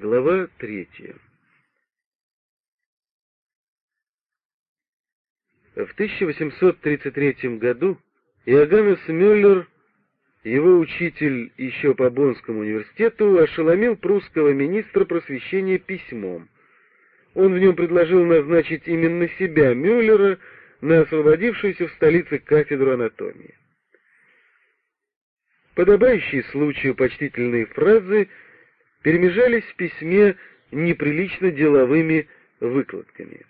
Глава третья. В 1833 году Иоганнес Мюллер, его учитель еще по Боннскому университету, ошеломил прусского министра просвещения письмом. Он в нем предложил назначить именно себя, Мюллера, на освободившуюся в столице кафедру анатомии. Подобающие случаю почтительные фразы перемежались в письме неприлично деловыми выкладками.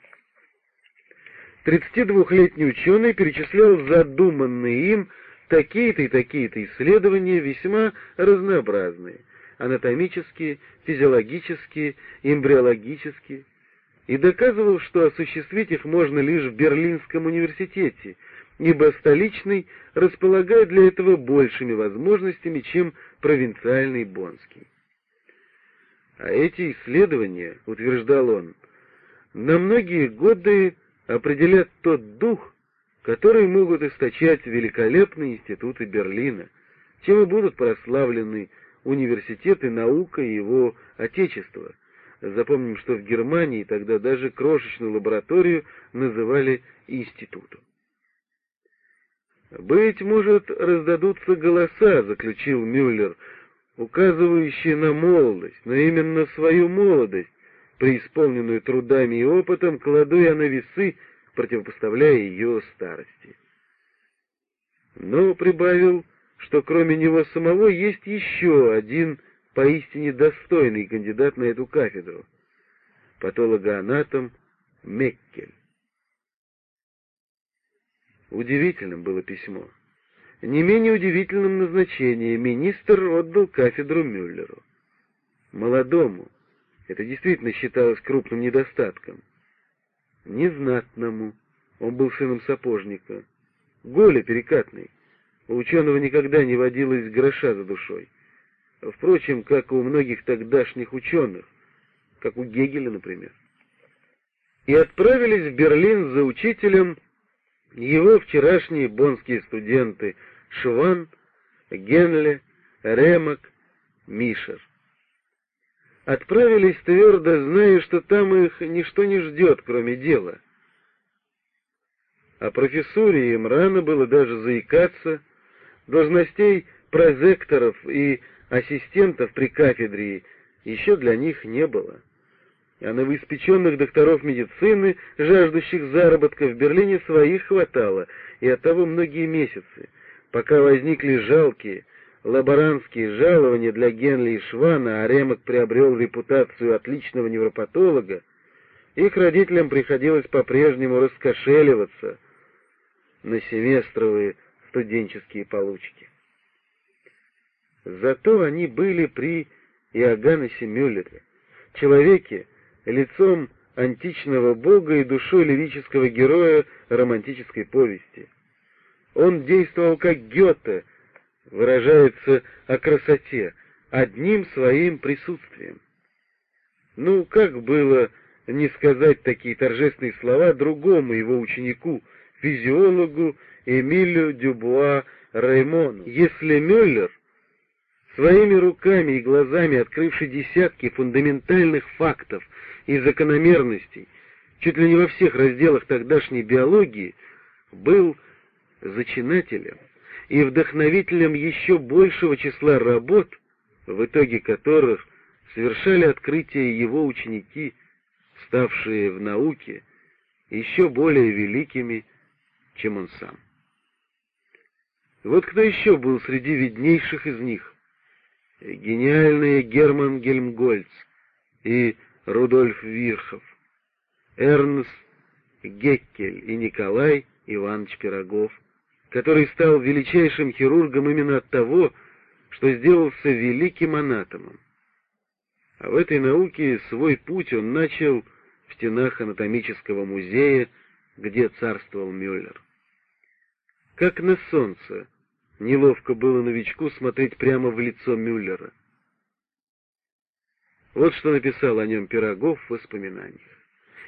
32-летний ученый перечислял задуманные им такие-то и такие-то исследования, весьма разнообразные, анатомические, физиологические, эмбриологические, и доказывал, что осуществить их можно лишь в Берлинском университете, ибо столичный располагает для этого большими возможностями, чем провинциальный Боннский. А эти исследования, утверждал он, на многие годы определят тот дух, который могут источать великолепные институты Берлина, чем и будут прославлены университеты наука и его отечества. Запомним, что в Германии тогда даже крошечную лабораторию называли институтом. «Быть может, раздадутся голоса», — заключил Мюллер, указывающие на молодость, но именно свою молодость, преисполненную трудами и опытом, кладу я на весы, противопоставляя ее старости. Но прибавил, что кроме него самого есть еще один поистине достойный кандидат на эту кафедру — патологоанатом Меккель. Удивительным было письмо. Не менее удивительным назначение министр отдал кафедру Мюллеру. Молодому, это действительно считалось крупным недостатком. Незнатному, он был сыном сапожника, Голя перекатный, у ученого никогда не водилось гроша за душой. Впрочем, как у многих тогдашних ученых, как у Гегеля, например. И отправились в Берлин за учителем его вчерашние бонские студенты Шван, Генле, Ремок, Мишер. Отправились твердо, зная, что там их ничто не ждет, кроме дела. О профессуре им рано было даже заикаться, должностей прозекторов и ассистентов при кафедре еще для них не было а новоиспеченных докторов медицины, жаждущих заработка в Берлине, своих хватало, и оттого многие месяцы, пока возникли жалкие, лаборантские жалования для Генли и Швана, а Ремок приобрел репутацию отличного невропатолога, их родителям приходилось по-прежнему раскошеливаться на семестровые студенческие получки. Зато они были при Иоганнесе Мюллере, человеке, лицом античного бога и душой лирического героя романтической повести. Он действовал как Гёте, выражается о красоте, одним своим присутствием. Ну, как было не сказать такие торжественные слова другому его ученику, физиологу Эмилю Дюбуа Раймону, если Мюллер своими руками и глазами открывший десятки фундаментальных фактов и закономерностей, чуть ли не во всех разделах тогдашней биологии, был зачинателем и вдохновителем еще большего числа работ, в итоге которых совершали открытия его ученики, ставшие в науке еще более великими, чем он сам. Вот кто еще был среди виднейших из них? Гениальный Герман Гельмгольц и Рудольф Вирхов, Эрнст Геккель и Николай Иванович Пирогов, который стал величайшим хирургом именно от того, что сделался великим анатомом. А в этой науке свой путь он начал в стенах анатомического музея, где царствовал Мюллер. Как на солнце, неловко было новичку смотреть прямо в лицо Мюллера. Вот что написал о нем Пирогов в воспоминаниях.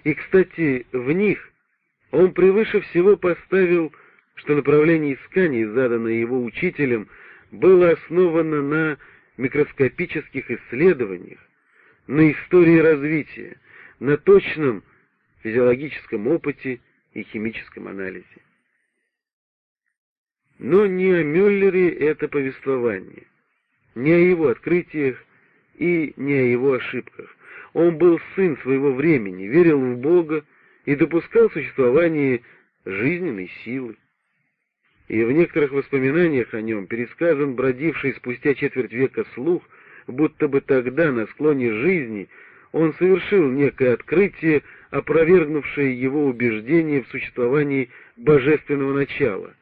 И, кстати, в них он превыше всего поставил, что направление исканий, заданное его учителем, было основано на микроскопических исследованиях, на истории развития, на точном физиологическом опыте и химическом анализе. Но не о Мюллере это повествование, не о его открытиях и не о его ошибках. Он был сын своего времени, верил в Бога и допускал существование жизненной силы. И в некоторых воспоминаниях о нем пересказан бродивший спустя четверть века слух, будто бы тогда, на склоне жизни, он совершил некое открытие, опровергнувшее его убеждение в существовании божественного начала.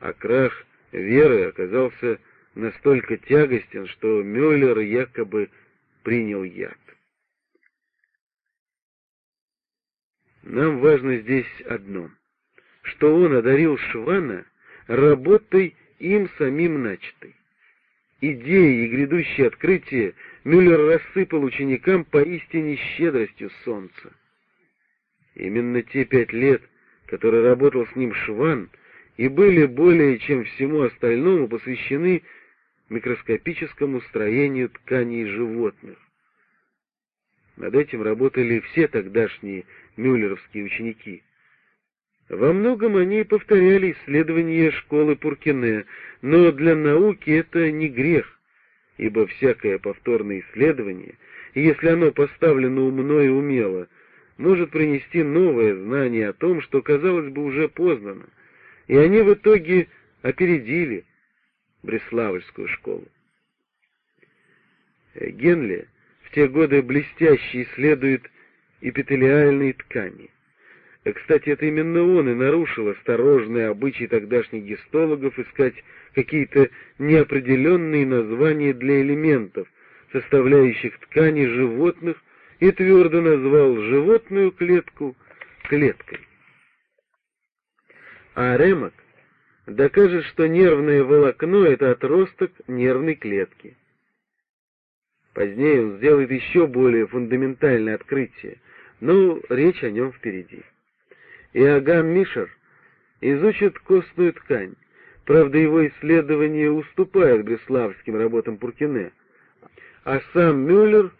А крах веры оказался настолько тягостен, что Мюллер якобы принял яд. Нам важно здесь одно, что он одарил Швана работой им самим начатой. Идеи и грядущие открытия Мюллер рассыпал ученикам поистине щедростью солнца. Именно те пять лет, которые работал с ним Шван, и были более чем всему остальному посвящены микроскопическому строению тканей животных. Над этим работали все тогдашние мюллеровские ученики. Во многом они повторяли исследования школы Пуркине, но для науки это не грех, ибо всякое повторное исследование, если оно поставлено умно и умело, может принести новое знание о том, что, казалось бы, уже познано, и они в итоге опередили Бреславльскую школу. Генли в те годы блестяще исследует эпителиальные ткани. И, кстати, это именно он и нарушил осторожные обычаи тогдашних гистологов искать какие-то неопределенные названия для элементов, составляющих ткани животных, и твердо назвал животную клетку клеткой. А Ремок докажет, что нервное волокно — это отросток нервной клетки. Позднее он сделает еще более фундаментальное открытие, но речь о нем впереди. Иоганн Мишер изучит костную ткань. Правда, его исследования уступают бреславским работам Пуркине, а сам Мюллер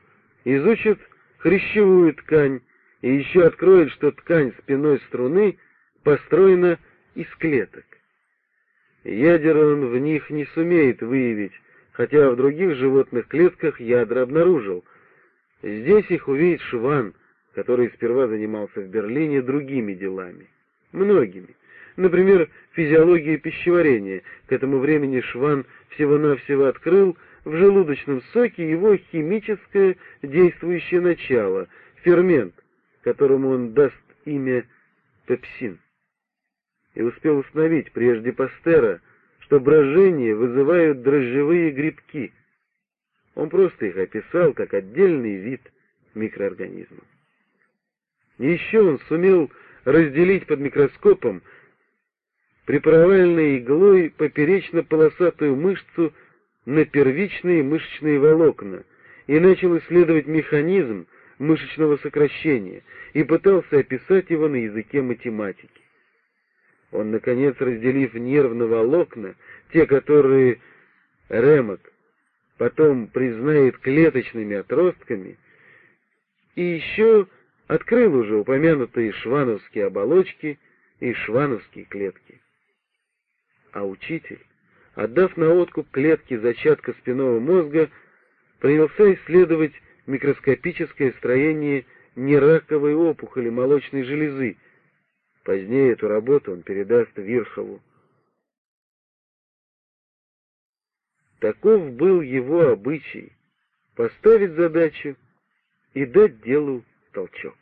изучит хрящевую ткань и еще откроет, что ткань спиной струны построена из клеток. Ядер он в них не сумеет выявить, хотя в других животных клетках ядра обнаружил. Здесь их увидит Шван, который сперва занимался в Берлине другими делами. Многими. Например, физиологией пищеварения. К этому времени Шван всего-навсего открыл в желудочном соке его химическое действующее начало, фермент, которому он даст имя пепсин и успел установить прежде Пастера, что брожение вызывают дрожжевые грибки. Он просто их описал как отдельный вид микроорганизмов. Еще он сумел разделить под микроскопом припровальной иглой поперечно-полосатую мышцу на первичные мышечные волокна и начал исследовать механизм мышечного сокращения и пытался описать его на языке математики. Он, наконец, разделив нервные волокна, те, которые Ремок потом признает клеточными отростками, и еще открыл уже упомянутые швановские оболочки и швановские клетки. А учитель, отдав на откуп клетки зачатка спинного мозга, принялся исследовать микроскопическое строение нераковой опухоли молочной железы, Позднее эту работу он передаст Вирхову. Таков был его обычай — поставить задачу и дать делу толчок.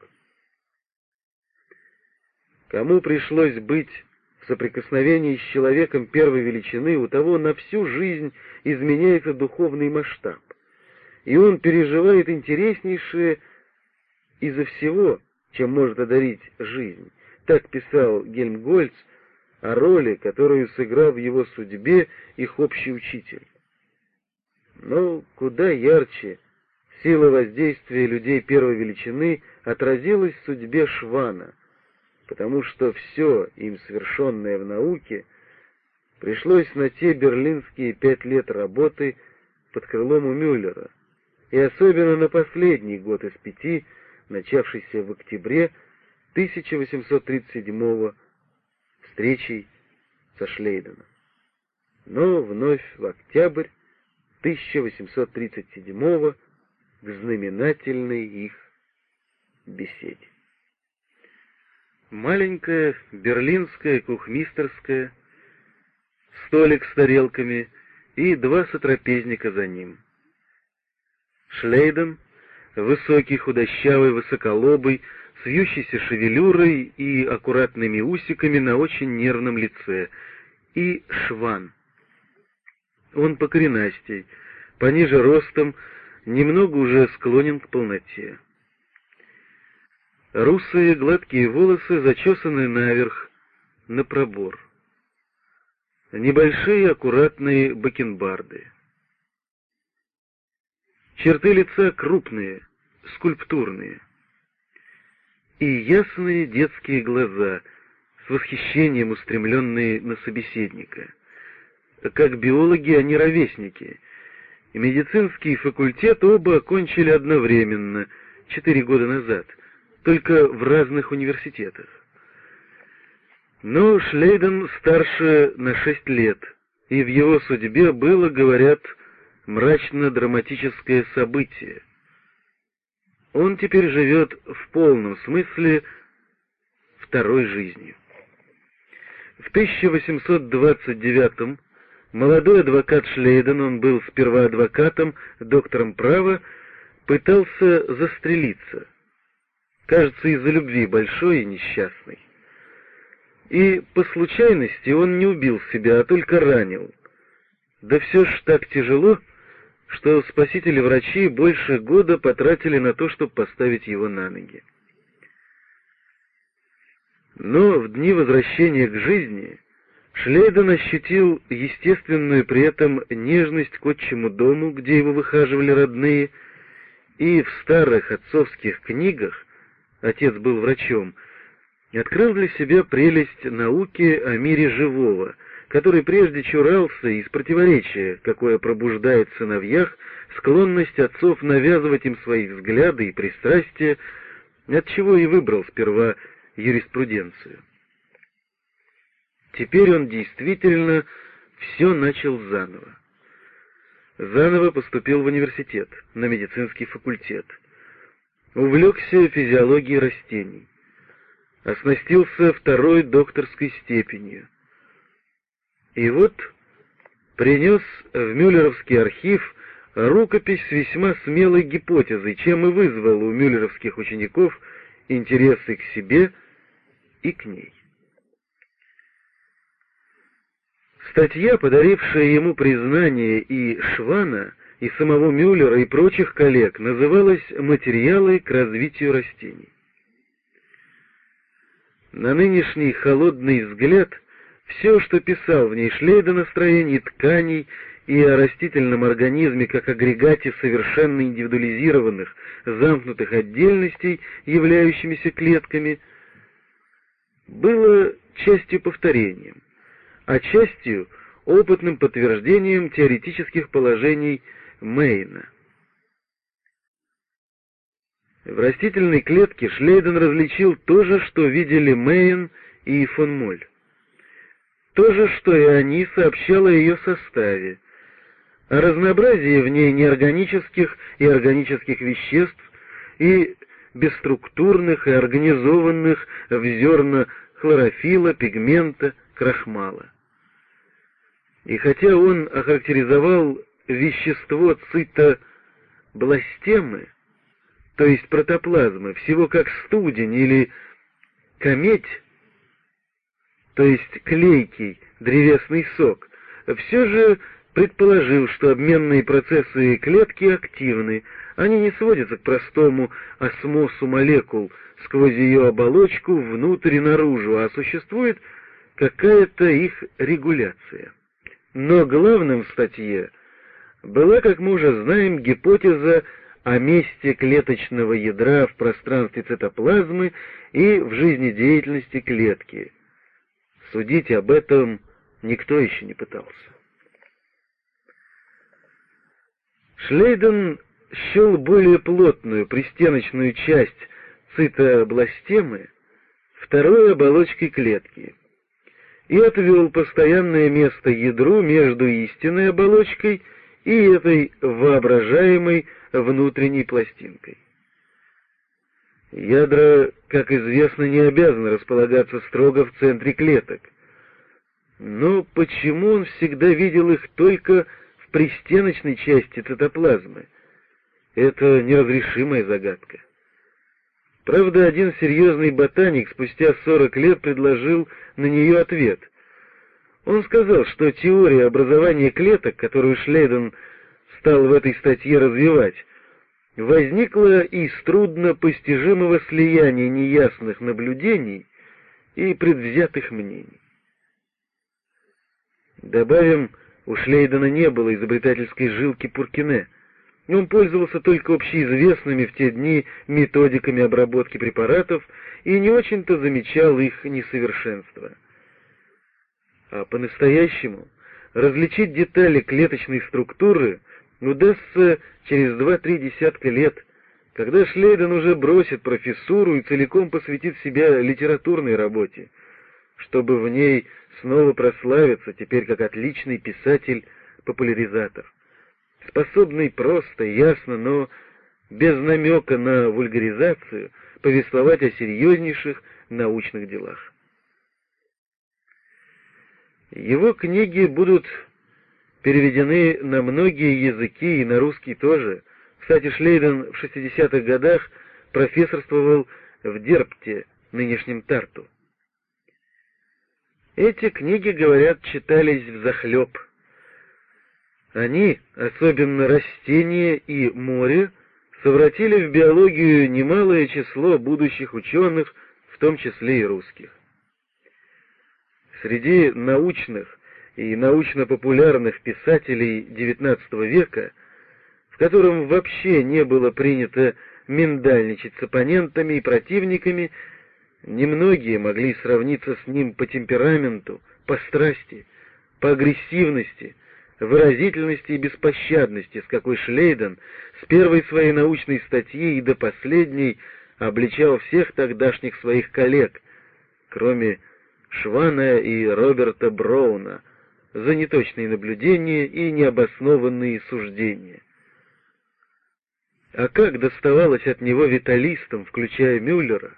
Кому пришлось быть в соприкосновении с человеком первой величины, у того на всю жизнь изменяется духовный масштаб, и он переживает интереснейшее из-за всего, чем может одарить жизнь. Так писал Гельмгольц о роли, которую сыграл в его судьбе их общий учитель. Но куда ярче сила воздействия людей первой величины отразилась в судьбе Швана, потому что все им совершенное в науке пришлось на те берлинские пять лет работы под крылом у Мюллера, и особенно на последний год из пяти, начавшийся в октябре 1837 встречей со Шлейденом. Но вновь в октябрь 1837 к знаменательной их беседе. Маленькая берлинская кухмистерская, столик с тарелками и два сотрапезника за ним. Шлейден, высокий, худощавый, высоколобый, с вьющейся шевелюрой и аккуратными усиками на очень нервном лице, и Шван. Он покоренастей, пониже ростом, немного уже склонен к полноте. Русые гладкие волосы зачесаны наверх, на пробор. Небольшие аккуратные бакенбарды. Черты лица крупные, скульптурные. И ясные детские глаза, с восхищением устремленные на собеседника. Как биологи они ровесники — медицинский факультет оба окончили одновременно, четыре года назад, только в разных университетах. Но Шлейден старше на шесть лет, и в его судьбе было, говорят, мрачно-драматическое событие. Он теперь живет в полном смысле второй жизнью. В 1829 Молодой адвокат Шлейден, он был сперва адвокатом, доктором права, пытался застрелиться. Кажется, из-за любви большой и несчастной. И по случайности он не убил себя, а только ранил. Да все ж так тяжело, что спасители-врачи больше года потратили на то, чтобы поставить его на ноги. Но в дни возвращения к жизни Шлейден ощутил естественную при этом нежность к отчему дому, где его выхаживали родные, и в старых отцовских книгах, отец был врачом, открыл для себя прелесть науки о мире живого, который прежде чурался из противоречия, какое пробуждает в сыновьях склонность отцов навязывать им свои взгляды и пристрастия, отчего и выбрал сперва юриспруденцию. Теперь он действительно все начал заново. Заново поступил в университет, на медицинский факультет. Увлекся физиологией растений. Оснастился второй докторской степенью. И вот принес в Мюллеровский архив рукопись с весьма смелой гипотезой, чем и вызвал у мюллеровских учеников интересы к себе и к ней. Статья, подарившая ему признание и Швана, и самого Мюллера, и прочих коллег, называлась «Материалы к развитию растений». На нынешний холодный взгляд все, что писал в ней Шлейд о тканей и о растительном организме как агрегате совершенно индивидуализированных, замкнутых отдельностей, являющимися клетками, было частью повторением а частью опытным подтверждением теоретических положений Мейна. В растительной клетке Шлейден различил то же, что видели Мейн и фон Моль. То же, что и они, сообщало о ее составе, о разнообразии в ней неорганических и органических веществ и бесструктурных и организованных в зерна хлорофила, пигмента, крахмала. И хотя он охарактеризовал вещество цитобластемы, то есть протоплазмы, всего как студень или кометь, то есть клейкий древесный сок, все же предположил, что обменные процессы клетки активны, они не сводятся к простому осмосу молекул сквозь ее оболочку внутрь и наружу, а существует какая-то их регуляция. Но главным в статье была, как мы уже знаем, гипотеза о месте клеточного ядра в пространстве цитоплазмы и в жизнедеятельности клетки. Судить об этом никто еще не пытался. Шлейден счел более плотную пристеночную часть цитобластемы второй оболочкой клетки и отвел постоянное место ядру между истинной оболочкой и этой воображаемой внутренней пластинкой. Ядра, как известно, не обязаны располагаться строго в центре клеток. Но почему он всегда видел их только в пристеночной части цитоплазмы? Это неразрешимая загадка. Правда, один серьезный ботаник спустя 40 лет предложил на нее ответ. Он сказал, что теория образования клеток, которую Шлейден стал в этой статье развивать, возникла из трудно постижимого слияния неясных наблюдений и предвзятых мнений. Добавим, у Шлейдена не было изобретательской жилки Пуркине. Он пользовался только общеизвестными в те дни методиками обработки препаратов и не очень-то замечал их несовершенства. А по-настоящему различить детали клеточной структуры удастся через два-три десятка лет, когда Шлейден уже бросит профессуру и целиком посвятит себя литературной работе, чтобы в ней снова прославиться теперь как отличный писатель-популяризатор, способный просто, ясно, но без намека на вульгаризацию повествовать о серьезнейших научных делах. Его книги будут переведены на многие языки и на русский тоже. Кстати, Шлейден в 60-х годах профессорствовал в Дерпте, нынешнем Тарту. Эти книги, говорят, читались в захлеб. Они, особенно растения и море, совратили в биологию немалое число будущих ученых, в том числе и русских. Среди научных и научно-популярных писателей XIX века, в котором вообще не было принято миндальничать с оппонентами и противниками, немногие могли сравниться с ним по темпераменту, по страсти, по агрессивности, выразительности и беспощадности, с какой Шлейден с первой своей научной статьи и до последней обличал всех тогдашних своих коллег, кроме Швана и Роберта Броуна, за неточные наблюдения и необоснованные суждения. А как доставалось от него виталистам, включая Мюллера?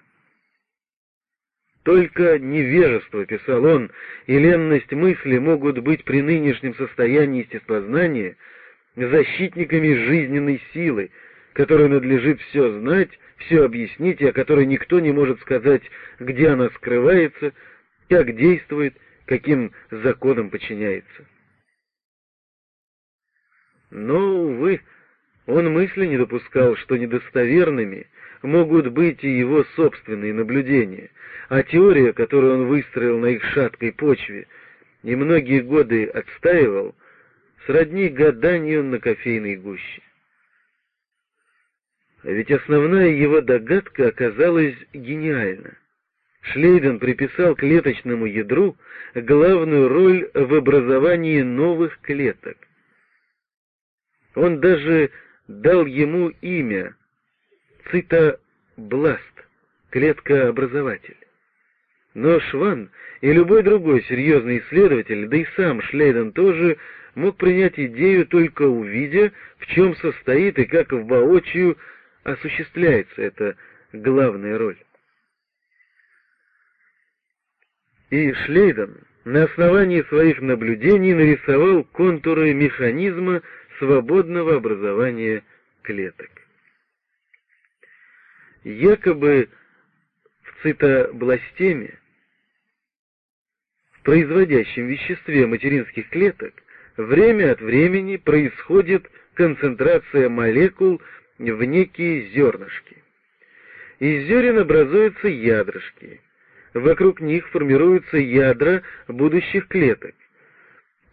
Только невежество, писал он, и ленность мысли могут быть при нынешнем состоянии естествознания защитниками жизненной силы, которой надлежит все знать, все объяснить, и о которой никто не может сказать, где она скрывается, как действует, каким законам подчиняется. Но, увы, он мысли не допускал, что недостоверными могут быть и его собственные наблюдения, а теория, которую он выстроил на их шаткой почве и многие годы отстаивал, сродни гаданию на кофейной гуще. А ведь основная его догадка оказалась гениальна. Шлейден приписал клеточному ядру главную роль в образовании новых клеток. Он даже дал ему имя цитобласт, клетка-образователь. Но Шван и любой другой серьезный исследователь, да и сам Шлейден тоже, мог принять идею только увидя, в чем состоит и как в воочию осуществляется эта главная роль. И Шлейден на основании своих наблюдений нарисовал контуры механизма свободного образования клеток. Якобы в цитобластеме, в производящем веществе материнских клеток, время от времени происходит концентрация молекул в некие зернышки. Из зерен образуются ядрышки, Вокруг них формируются ядра будущих клеток.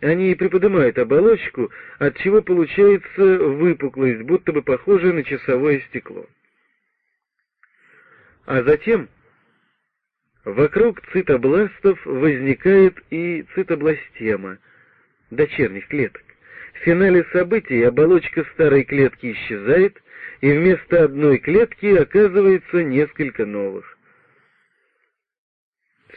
Они приподнимают оболочку, от чего получается выпуклость, будто бы похожая на часовое стекло. А затем вокруг цитобластов возникает и цитобластема, дочерних клеток, в финале событий оболочка старой клетки исчезает, и вместо одной клетки оказывается несколько новых.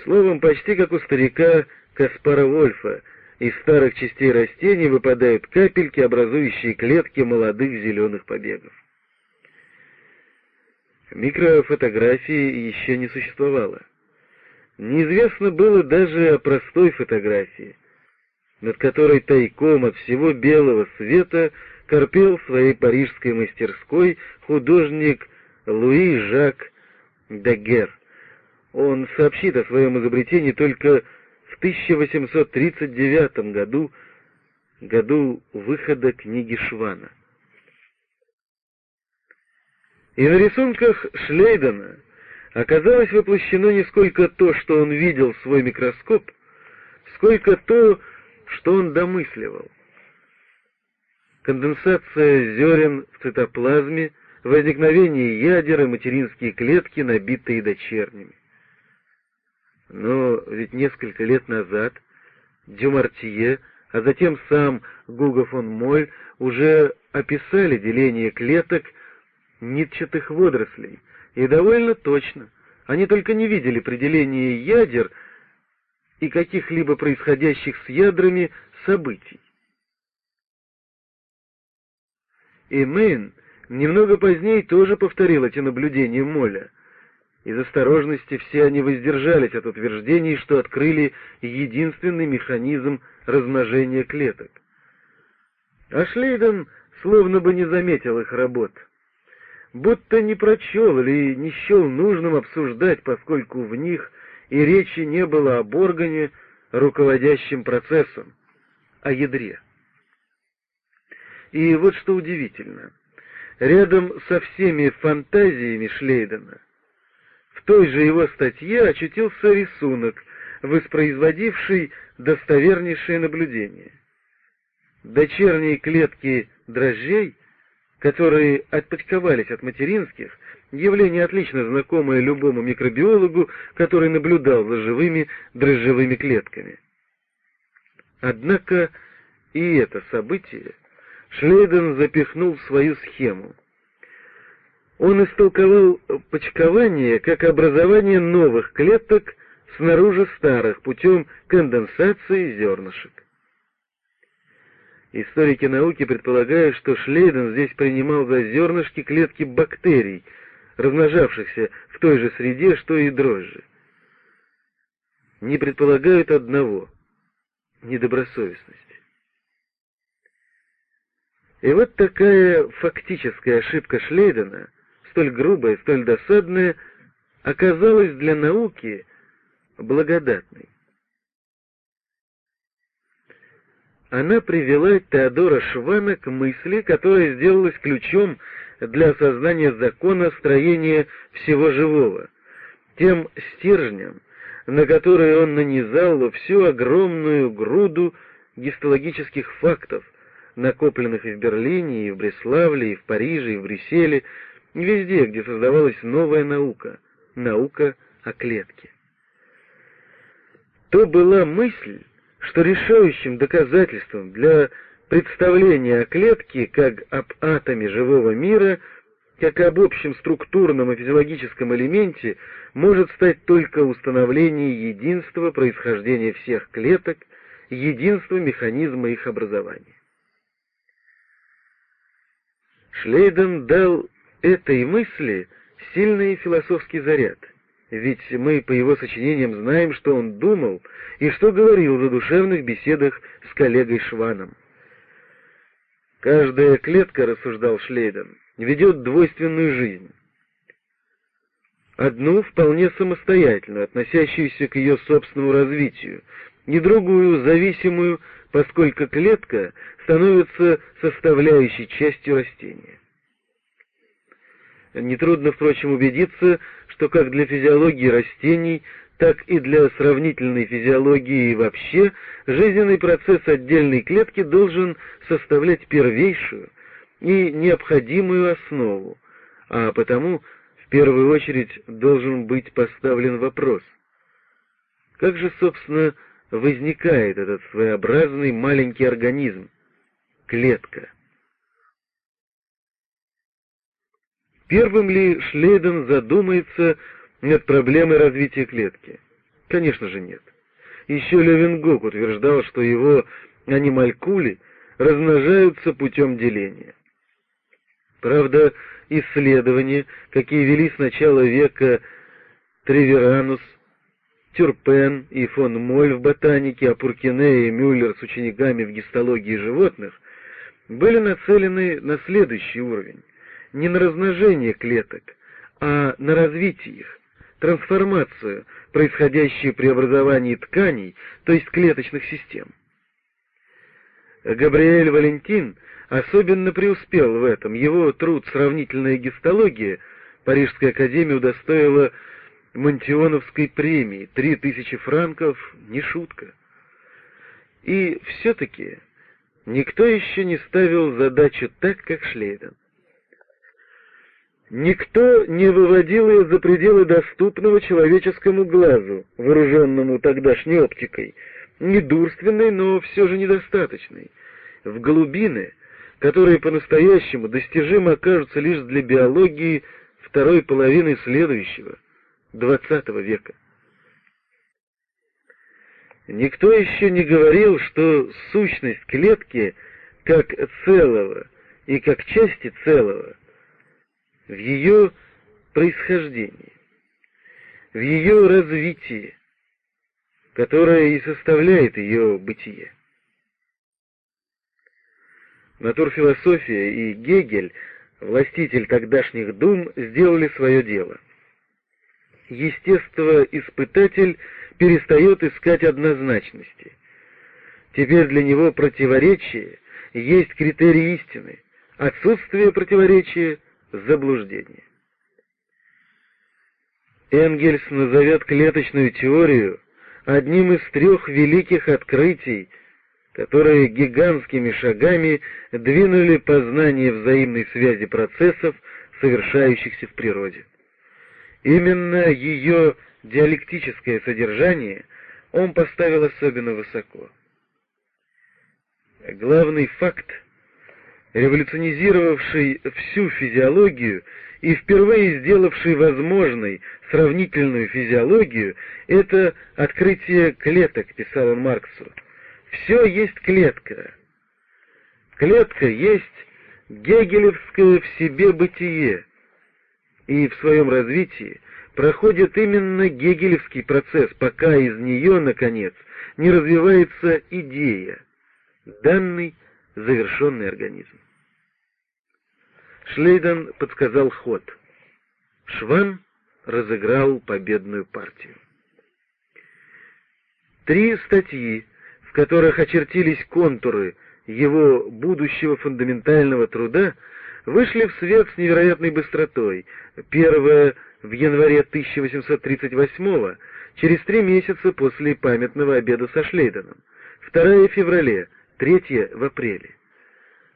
Словом, почти как у старика Каспара Вольфа, из старых частей растений выпадают капельки, образующие клетки молодых зеленых побегов. Микрофотографии еще не существовало. Неизвестно было даже о простой фотографии, над которой тайком от всего белого света корпел в своей парижской мастерской художник Луи Жак Дагер. Он сообщит о своем изобретении только в 1839 году, году выхода книги Швана. И на рисунках Шлейдена оказалось воплощено не сколько то, что он видел в свой микроскоп, сколько то, что он домысливал. Конденсация зерен в цитоплазме, возникновение ядер и материнские клетки, набитые дочерними. Но ведь несколько лет назад Дюмартье, а затем сам Гуго фон Моль уже описали деление клеток нитчатых водорослей, и довольно точно. Они только не видели определения ядер и каких-либо происходящих с ядрами событий. И Мейн немного позднее тоже повторил эти наблюдения Моля. Из осторожности все они воздержались от утверждений, что открыли единственный механизм размножения клеток. А Шлейден словно бы не заметил их работ будто не прочел или не счел нужным обсуждать, поскольку в них и речи не было об органе, руководящем процессом, о ядре. И вот что удивительно. Рядом со всеми фантазиями Шлейдена в той же его статье очутился рисунок, воспроизводивший достовернейшее наблюдение. Дочерние клетки дрожжей — которые отпочковались от материнских, явление отлично знакомое любому микробиологу, который наблюдал за живыми дрожжевыми клетками. Однако и это событие Шлейден запихнул в свою схему. Он истолковал почкование как образование новых клеток снаружи старых путем конденсации зернышек. Историки науки предполагают, что Шлейден здесь принимал за зернышки клетки бактерий, размножавшихся в той же среде, что и дрожжи. Не предполагают одного — недобросовестности. И вот такая фактическая ошибка Шлейдена, столь грубая, столь досадная, оказалась для науки благодатной. Она привела Теодора Швана к мысли, которая сделалась ключом для осознания закона строения всего живого, тем стержнем, на который он нанизал всю огромную груду гистологических фактов, накопленных и в Берлине, и в Бреславле, и в Париже, и в Брюсселе, везде, где создавалась новая наука, наука о клетке. То была мысль, что решающим доказательством для представления о клетке как об атоме живого мира, как об общем структурном и физиологическом элементе, может стать только установление единства происхождения всех клеток, единства механизма их образования. Шлейден дал этой мысли сильный философский заряд — ведь мы по его сочинениям знаем, что он думал и что говорил в задушевных беседах с коллегой Шваном. Каждая клетка, рассуждал Шлейден, ведет двойственную жизнь. Одну вполне самостоятельную, относящуюся к ее собственному развитию, и другую зависимую, поскольку клетка становится составляющей частью растения. Нетрудно, впрочем, убедиться, что как для физиологии растений, так и для сравнительной физиологии вообще, жизненный процесс отдельной клетки должен составлять первейшую и необходимую основу, а потому в первую очередь должен быть поставлен вопрос. Как же, собственно, возникает этот своеобразный маленький организм, клетка. Первым ли Шлейден задумается над проблемой развития клетки? Конечно же нет. Еще Левенгок утверждал, что его анималькули размножаются путем деления. Правда, исследования, какие вели с начала века Треверанус, Тюрпен и фон Моль в ботанике, а Пуркине и Мюллер с учениками в гистологии животных, были нацелены на следующий уровень. Не на размножение клеток, а на развитие их, трансформацию, происходящую при образовании тканей, то есть клеточных систем. Габриэль Валентин особенно преуспел в этом. Его труд «Сравнительная гистология» Парижская академия удостоила Монтионовской премии. Три тысячи франков — не шутка. И все-таки никто еще не ставил задачу так, как Шлейден. Никто не выводил ее за пределы доступного человеческому глазу, вооруженному тогдашней оптикой, недурственной, но все же недостаточной, в глубины, которые по-настоящему достижимы окажутся лишь для биологии второй половины следующего, XX века. Никто еще не говорил, что сущность клетки как целого и как части целого в ее происхождении, в ее развитии, которое и составляет ее бытие. Натурфилософия и Гегель, властитель тогдашних дум, сделали свое дело. Естествоиспытатель перестает искать однозначности. Теперь для него противоречие есть критерий истины, отсутствие противоречия — заблуждение. Энгельс назовет клеточную теорию одним из трех великих открытий — которые гигантскими шагами двинули познание взаимной связи процессов, совершающихся в природе. Именно ее диалектическое содержание он поставил особенно высоко. Главный факт, революционизировавший всю физиологию и впервые сделавший возможной сравнительную физиологию, это открытие клеток, писал он Марксу. Все есть клетка. Клетка есть гегелевское в себе бытие, и в своем развитии проходит именно гегелевский процесс, пока из нее, наконец, не развивается идея, данный завершенный организм. Шлейден подсказал ход. Шван разыграл победную партию. Три статьи которых очертились контуры его будущего фундаментального труда, вышли в свет с невероятной быстротой. Первая в январе 1838 через три месяца после памятного обеда со Шлейденом, вторая в феврале, третья в апреле.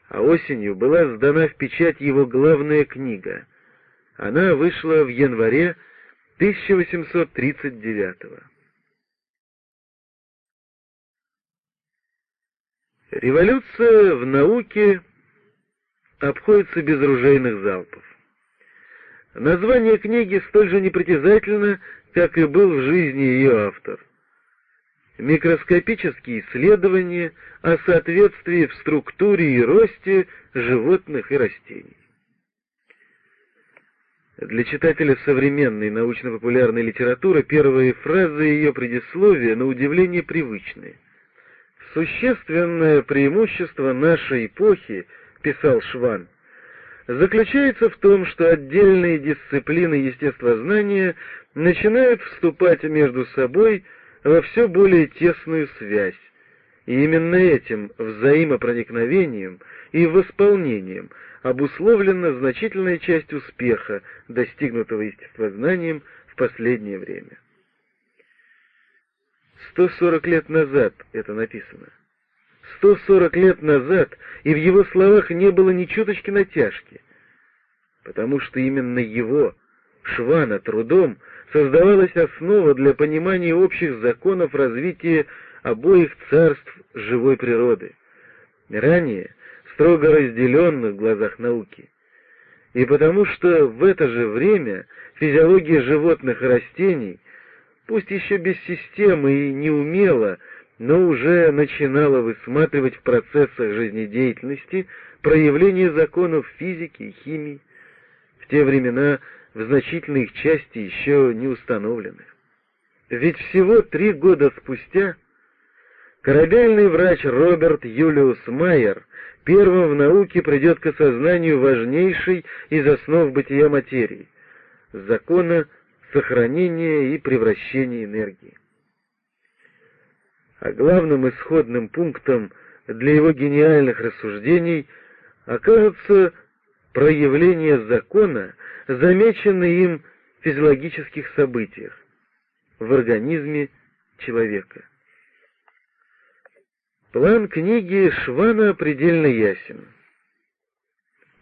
А осенью была сдана в печать его главная книга. Она вышла в январе 1839 года. Революция в науке обходится без ружейных залпов. Название книги столь же непритязательно, как и был в жизни ее автор. Микроскопические исследования о соответствии в структуре и росте животных и растений. Для читателя современной научно-популярной литературы первые фразы ее предисловия на удивление привычные – Существенное преимущество нашей эпохи, писал Шван, заключается в том, что отдельные дисциплины естествознания начинают вступать между собой во все более тесную связь, и именно этим взаимопроникновением и восполнением обусловлена значительная часть успеха, достигнутого естествознанием в последнее время. 140 лет назад это написано. 140 лет назад, и в его словах не было ни чуточки натяжки, потому что именно его, Швана, трудом создавалась основа для понимания общих законов развития обоих царств живой природы. Ранее строго разделенных в глазах науки, и потому что в это же время физиология животных и растений, пусть еще без системы и неумело, но уже начинала высматривать в процессах жизнедеятельности проявления законов физики и химии, в те времена в значительной их части еще не установлены. Ведь всего три года спустя корабельный врач Роберт Юлиус Майер первым в науке придет к осознанию важнейшей из основ бытия материи — закона сохранения и превращения энергии. А главным исходным пунктом для его гениальных рассуждений окажется проявление закона, замеченный им физиологических событиях в организме человека. План книги Швана предельно ясен.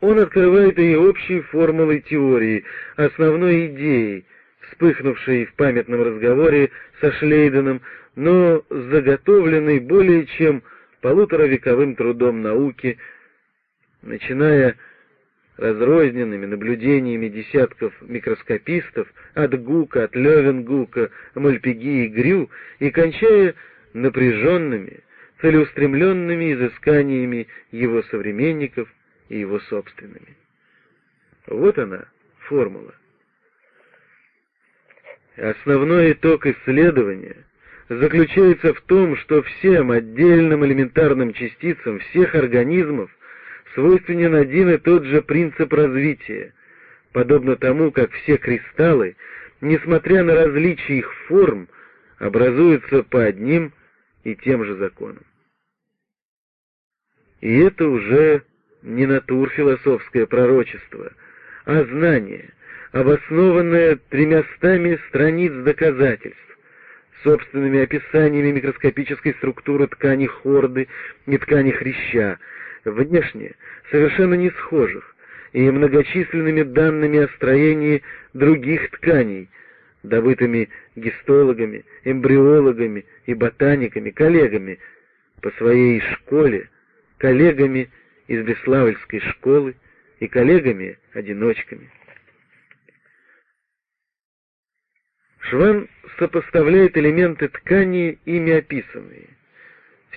Он открывает и общие формулы теории, основной идеей, вспыхнувшей в памятном разговоре со Шлейденом, но заготовленной более чем полуторавековым трудом науки, начиная разрозненными наблюдениями десятков микроскопистов от Гука, от Левенгука, Мальпиги и Грю и кончая напряженными, целеустремленными изысканиями его современников и его собственными. Вот она, формула. Основной итог исследования заключается в том, что всем отдельным элементарным частицам всех организмов свойственен один и тот же принцип развития, подобно тому, как все кристаллы, несмотря на различия их форм, образуются по одним и тем же законам. И это уже не натурфилософское пророчество, а знание, обоснованное тремястами страниц доказательств, собственными описаниями микроскопической структуры ткани хорды и ткани хряща, внешне совершенно не схожих, и многочисленными данными о строении других тканей, добытыми гистологами, эмбриологами и ботаниками, коллегами по своей школе, коллегами из Беславльской школы и коллегами-одиночками. Шван сопоставляет элементы ткани, ими описанные.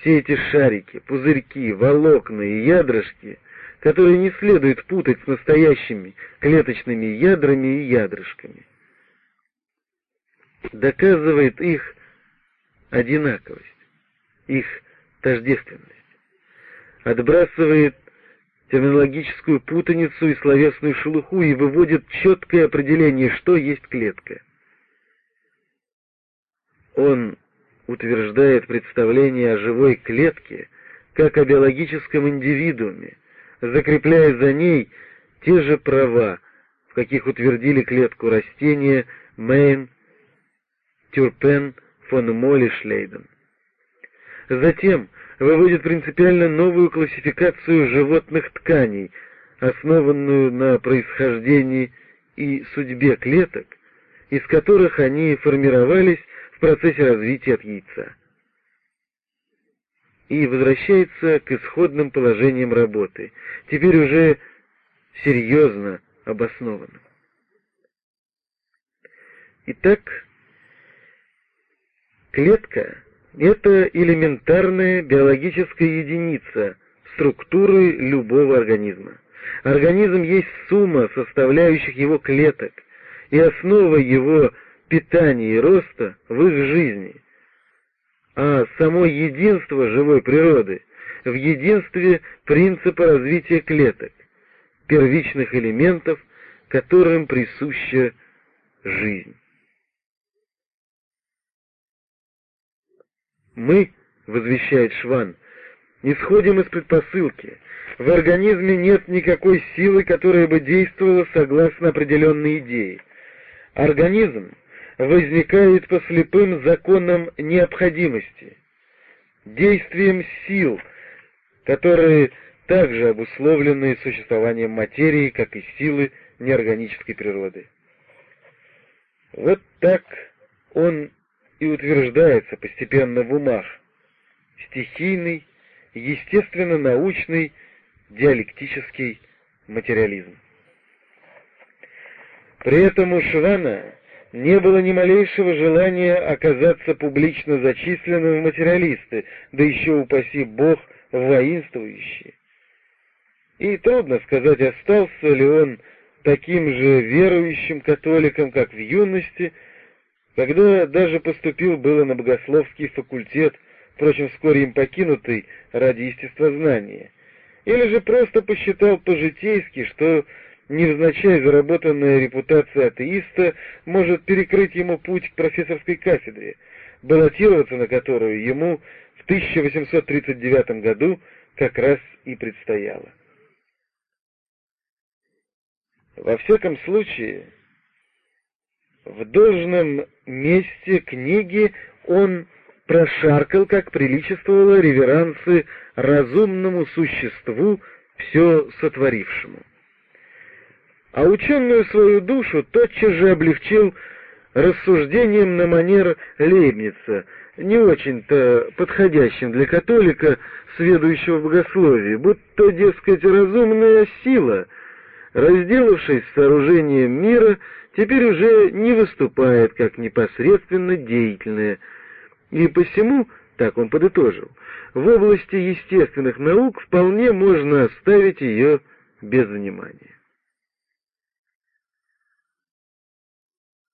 Все эти шарики, пузырьки, волокна и ядрышки, которые не следует путать с настоящими клеточными ядрами и ядрышками, доказывает их одинаковость, их тождественность, отбрасывает терминологическую путаницу и словесную шелуху и выводит четкое определение, что есть клетка. Он утверждает представление о живой клетке как о биологическом индивидууме, закрепляя за ней те же права, в каких утвердили клетку растения Мейн, Тюрпен, фон Моллишлейден. Затем выводит принципиально новую классификацию животных тканей, основанную на происхождении и судьбе клеток, из которых они формировались процессе развития от яйца. И возвращается к исходным положениям работы, теперь уже серьезно обоснованным. Итак, клетка — это элементарная биологическая единица структуры любого организма. Организм есть сумма составляющих его клеток, и основа его питания и роста в их жизни, а само единство живой природы в единстве принципа развития клеток, первичных элементов, которым присуща жизнь. Мы, возвещает Шван, исходим из предпосылки, в организме нет никакой силы, которая бы действовала согласно определенной идее. Организм возникает по слепым законам необходимости, действием сил, которые также обусловлены существованием материи, как и силы неорганической природы. Вот так он и утверждается постепенно в умах. Стихийный, естественно-научный диалектический материализм. При этом у Швана не было ни малейшего желания оказаться публично зачисленным в материалисты, да еще, упаси Бог, воинствующие. И трудно сказать, остался ли он таким же верующим католиком, как в юности, когда даже поступил было на богословский факультет, впрочем, вскоре им покинутый ради естествознания, или же просто посчитал по-житейски, что невзначай заработанная репутация атеиста может перекрыть ему путь к профессорской кафедре, баллотироваться на которую ему в 1839 году как раз и предстояло. Во всяком случае, в должном месте книги он прошаркал, как приличествовало реверансы разумному существу, все сотворившему. А ученую свою душу тотчас же облегчил рассуждением на манер Лейбница, не очень-то подходящим для католика, сведущего в богословии, будто, дескать, разумная сила — разделавшись с сооружением мира, теперь уже не выступает как непосредственно деятельная, и посему, так он подытожил, в области естественных наук вполне можно оставить ее без внимания.